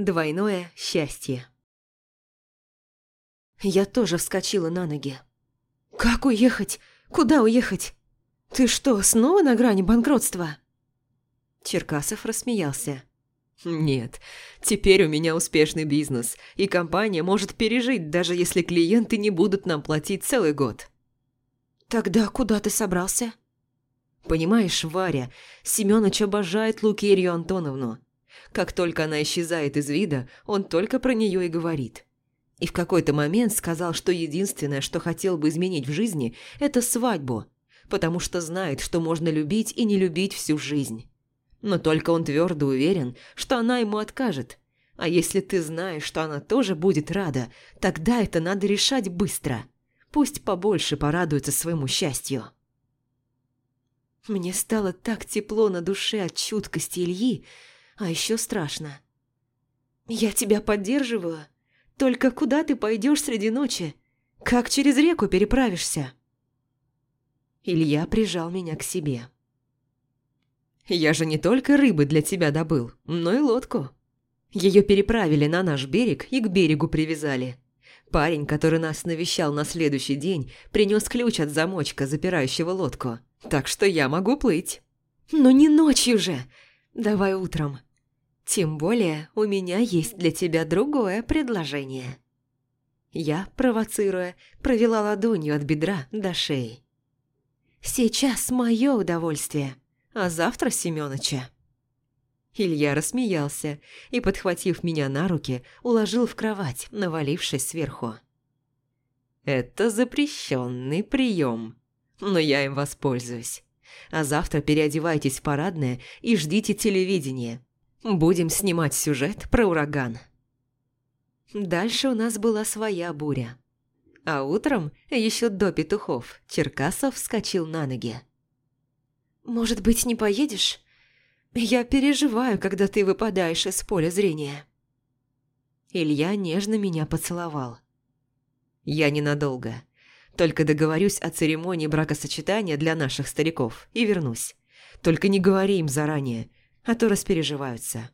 Двойное счастье. Я тоже вскочила на ноги. «Как уехать? Куда уехать? Ты что, снова на грани банкротства?» Черкасов рассмеялся. «Нет, теперь у меня успешный бизнес, и компания может пережить, даже если клиенты не будут нам платить целый год». «Тогда куда ты собрался?» «Понимаешь, Варя, Семёныч обожает Лукерью Антоновну. Как только она исчезает из вида, он только про нее и говорит. И в какой-то момент сказал, что единственное, что хотел бы изменить в жизни, это свадьбу, потому что знает, что можно любить и не любить всю жизнь. Но только он твердо уверен, что она ему откажет. А если ты знаешь, что она тоже будет рада, тогда это надо решать быстро. Пусть побольше порадуется своему счастью. Мне стало так тепло на душе от чуткости Ильи, а еще страшно. «Я тебя поддерживаю. Только куда ты пойдешь среди ночи? Как через реку переправишься?» Илья прижал меня к себе. «Я же не только рыбы для тебя добыл, но и лодку. Ее переправили на наш берег и к берегу привязали. Парень, который нас навещал на следующий день, принес ключ от замочка, запирающего лодку. Так что я могу плыть». «Но не ночью же! Давай утром. Тем более у меня есть для тебя другое предложение». Я, провоцируя, провела ладонью от бедра до шеи. «Сейчас мое удовольствие, а завтра Семёныча». Илья рассмеялся и, подхватив меня на руки, уложил в кровать, навалившись сверху. «Это запрещенный прием, но я им воспользуюсь. А завтра переодевайтесь в парадное и ждите телевидения. Будем снимать сюжет про ураган. Дальше у нас была своя буря. А утром, еще до петухов, Черкасов вскочил на ноги. «Может быть, не поедешь? Я переживаю, когда ты выпадаешь из поля зрения». Илья нежно меня поцеловал. «Я ненадолго. Только договорюсь о церемонии бракосочетания для наших стариков и вернусь. Только не говори им заранее, а то распереживаются.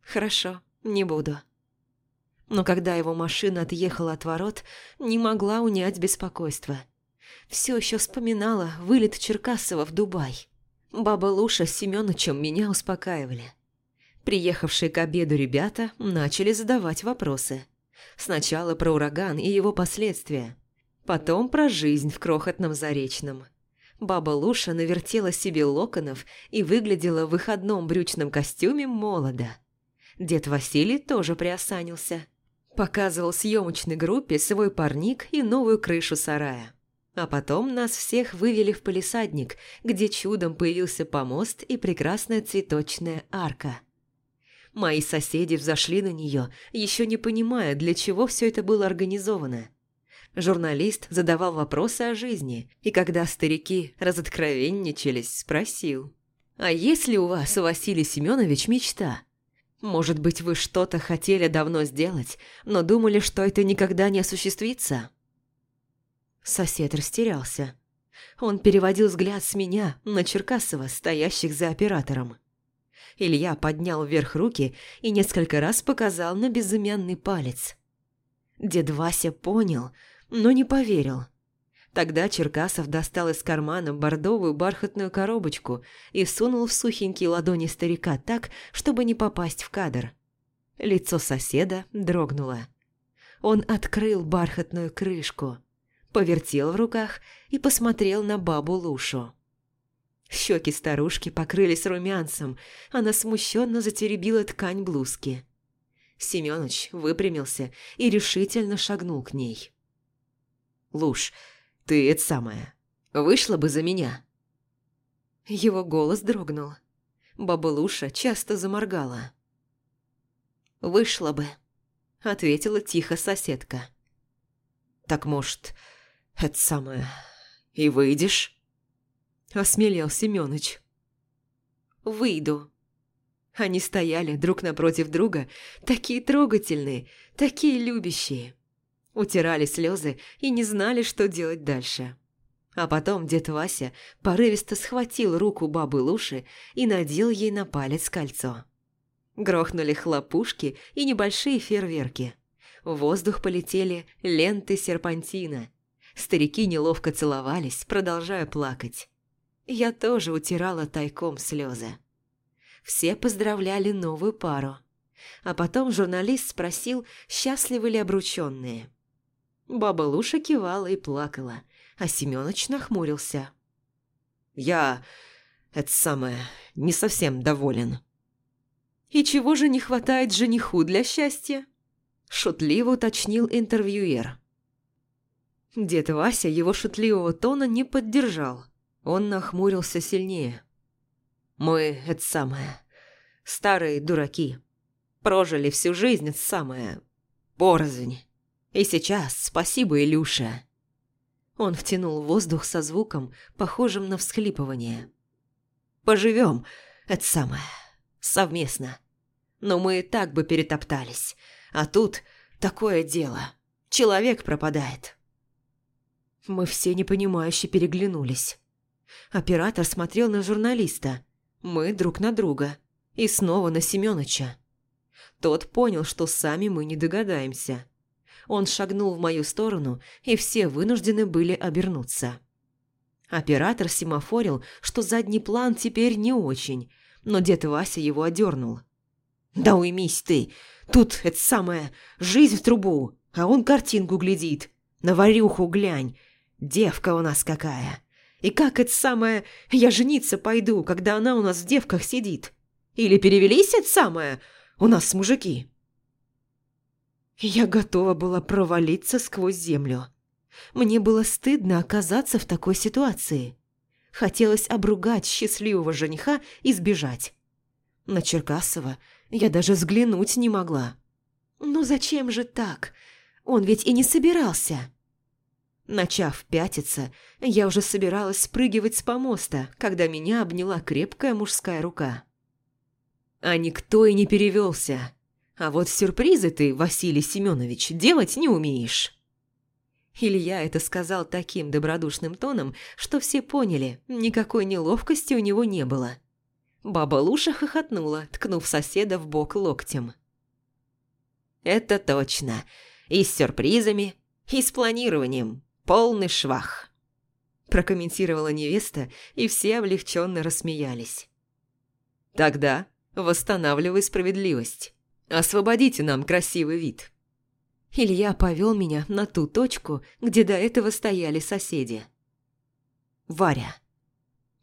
Хорошо, не буду. Но когда его машина отъехала от ворот, не могла унять беспокойство. Все еще вспоминала вылет Черкасова в Дубай. Баба Луша с Семёнычем меня успокаивали. Приехавшие к обеду ребята начали задавать вопросы. Сначала про ураган и его последствия. Потом про жизнь в крохотном Заречном – Баба Луша навертела себе локонов и выглядела в выходном брючном костюме молодо. Дед Василий тоже приосанился. Показывал съемочной группе свой парник и новую крышу сарая. А потом нас всех вывели в полисадник, где чудом появился помост и прекрасная цветочная арка. Мои соседи взошли на нее, еще не понимая, для чего все это было организовано – Журналист задавал вопросы о жизни, и когда старики разоткровенничались, спросил. «А есть ли у вас, Василий Семенович, мечта? Может быть, вы что-то хотели давно сделать, но думали, что это никогда не осуществится?» Сосед растерялся. Он переводил взгляд с меня на Черкасова, стоящих за оператором. Илья поднял вверх руки и несколько раз показал на безымянный палец. Дед Вася понял, но не поверил. Тогда Черкасов достал из кармана бордовую бархатную коробочку и сунул в сухенькие ладони старика так, чтобы не попасть в кадр. Лицо соседа дрогнуло. Он открыл бархатную крышку, повертел в руках и посмотрел на бабу Лушу. Щеки старушки покрылись румянцем, она смущенно затеребила ткань блузки. Семёныч выпрямился и решительно шагнул к ней. Луж, ты это самое, вышла бы за меня?» Его голос дрогнул. Баба Луша часто заморгала. «Вышла бы», — ответила тихо соседка. «Так, может, это самое, и выйдешь?» Осмелел Семёныч. «Выйду». Они стояли друг напротив друга, такие трогательные, такие любящие утирали слезы и не знали, что делать дальше. А потом дед Вася порывисто схватил руку бабы Луши и надел ей на палец кольцо. Грохнули хлопушки и небольшие фейерверки. В воздух полетели ленты серпантина. Старики неловко целовались, продолжая плакать. Я тоже утирала тайком слезы. Все поздравляли новую пару. А потом журналист спросил, счастливы ли обрученные. Баба Луша кивала и плакала, а Семёныч нахмурился. «Я, это самое, не совсем доволен». «И чего же не хватает жениху для счастья?» Шутливо уточнил интервьюер. Дед Вася его шутливого тона не поддержал. Он нахмурился сильнее. «Мы, это самое, старые дураки. Прожили всю жизнь, это самое, порознь. И сейчас спасибо, Илюша». Он втянул воздух со звуком, похожим на всхлипывание. «Поживем, это самое, совместно. Но мы и так бы перетоптались. А тут такое дело. Человек пропадает». Мы все непонимающе переглянулись. Оператор смотрел на журналиста, мы друг на друга и снова на Семёныча. Тот понял, что сами мы не догадаемся. Он шагнул в мою сторону, и все вынуждены были обернуться. Оператор семафорил, что задний план теперь не очень, но дед Вася его одернул. «Да уймись ты! Тут, это самое, жизнь в трубу, а он картинку глядит. На варюху глянь, девка у нас какая!» И как это самое «я жениться пойду», когда она у нас в девках сидит? Или перевелись это самое «у нас мужики»?» Я готова была провалиться сквозь землю. Мне было стыдно оказаться в такой ситуации. Хотелось обругать счастливого жениха и сбежать. На Черкасова я даже взглянуть не могла. Ну зачем же так? Он ведь и не собирался. Начав пятиться, я уже собиралась спрыгивать с помоста, когда меня обняла крепкая мужская рука. А никто и не перевелся. А вот сюрпризы ты, Василий Семенович, делать не умеешь. Илья это сказал таким добродушным тоном, что все поняли, никакой неловкости у него не было. Баба Луша хохотнула, ткнув соседа в бок локтем. «Это точно. И с сюрпризами, и с планированием. Полный швах», – прокомментировала невеста, и все облегченно рассмеялись. «Тогда восстанавливай справедливость. Освободите нам красивый вид». Илья повел меня на ту точку, где до этого стояли соседи. «Варя».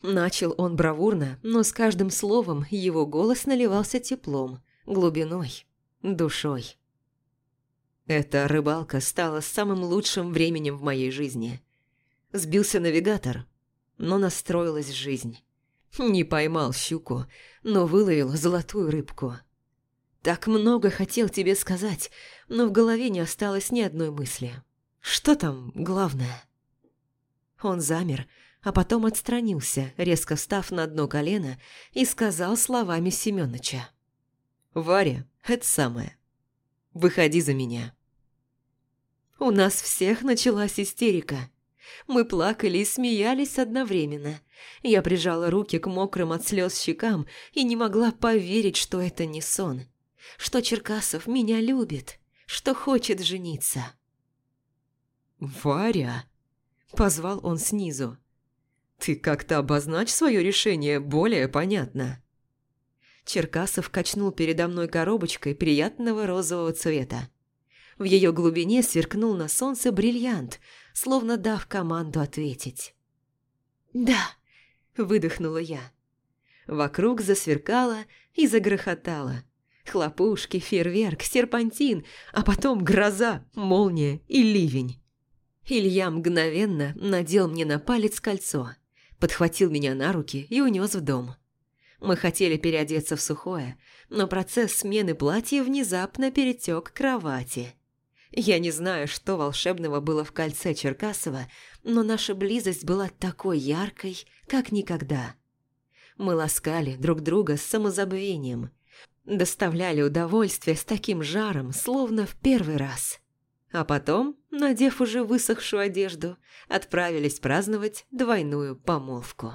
Начал он бравурно, но с каждым словом его голос наливался теплом, глубиной, душой. Эта рыбалка стала самым лучшим временем в моей жизни. Сбился навигатор, но настроилась жизнь. Не поймал щуку, но выловил золотую рыбку. Так много хотел тебе сказать, но в голове не осталось ни одной мысли. Что там главное? Он замер, а потом отстранился, резко встав на одно колено и сказал словами Семёныча. «Варя, это самое. Выходи за меня». У нас всех началась истерика. Мы плакали и смеялись одновременно. Я прижала руки к мокрым от слез щекам и не могла поверить, что это не сон. Что Черкасов меня любит, что хочет жениться. «Варя!» – позвал он снизу. «Ты как-то обозначь свое решение более понятно». Черкасов качнул передо мной коробочкой приятного розового цвета. В ее глубине сверкнул на солнце бриллиант, словно дав команду ответить. «Да», – выдохнула я. Вокруг засверкало и загрохотало. Хлопушки, фейерверк, серпантин, а потом гроза, молния и ливень. Илья мгновенно надел мне на палец кольцо, подхватил меня на руки и унес в дом. Мы хотели переодеться в сухое, но процесс смены платья внезапно перетек к кровати. Я не знаю, что волшебного было в кольце Черкасова, но наша близость была такой яркой, как никогда. Мы ласкали друг друга с самозабвением, доставляли удовольствие с таким жаром, словно в первый раз. А потом, надев уже высохшую одежду, отправились праздновать двойную помолвку.